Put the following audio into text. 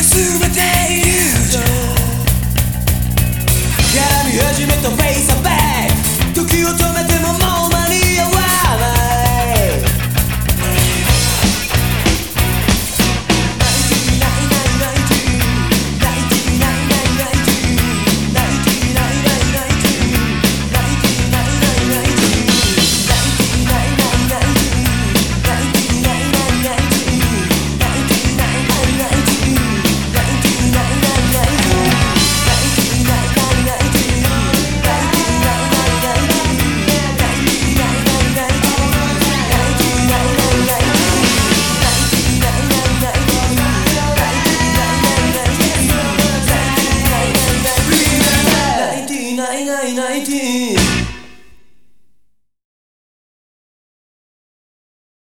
i sube mighty